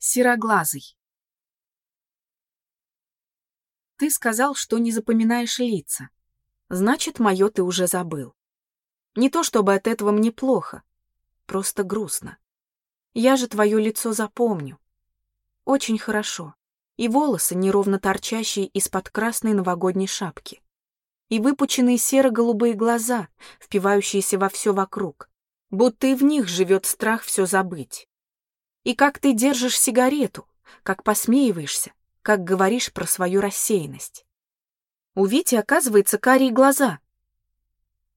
Сероглазый. Ты сказал, что не запоминаешь лица. Значит, мое ты уже забыл. Не то чтобы от этого мне плохо, просто грустно. Я же твое лицо запомню. Очень хорошо. И волосы, неровно торчащие из-под красной новогодней шапки. И выпученные серо-голубые глаза, впивающиеся во все вокруг. Будто и в них живет страх все забыть. И как ты держишь сигарету, как посмеиваешься, как говоришь про свою рассеянность. У Вити, оказывается, карие глаза.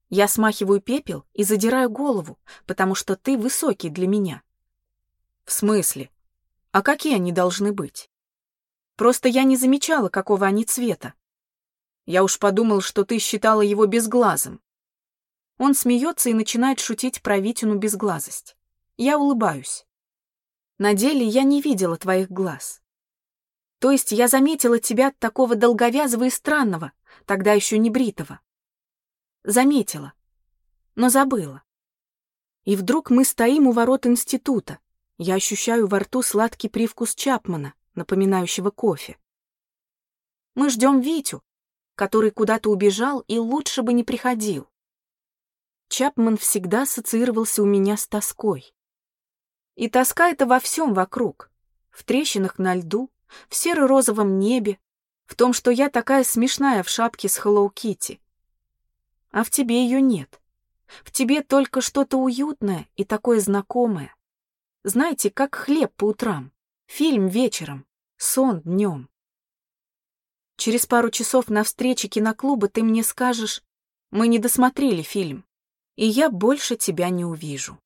Я смахиваю пепел и задираю голову, потому что ты высокий для меня. В смысле? А какие они должны быть? Просто я не замечала, какого они цвета. Я уж подумал, что ты считала его безглазым. Он смеется и начинает шутить про Витину безглазость. Я улыбаюсь. На деле я не видела твоих глаз. То есть я заметила тебя такого долговязого и странного, тогда еще не бритого. Заметила, но забыла. И вдруг мы стоим у ворот института. Я ощущаю во рту сладкий привкус Чапмана, напоминающего кофе. Мы ждем Витю, который куда-то убежал и лучше бы не приходил. Чапман всегда ассоциировался у меня с тоской. И тоска это во всем вокруг. В трещинах на льду, в серо-розовом небе, в том, что я такая смешная в шапке с Hello Kitty. А в тебе ее нет. В тебе только что-то уютное и такое знакомое. Знаете, как хлеб по утрам, фильм вечером, сон днем. Через пару часов на встрече киноклуба ты мне скажешь, мы не досмотрели фильм, и я больше тебя не увижу.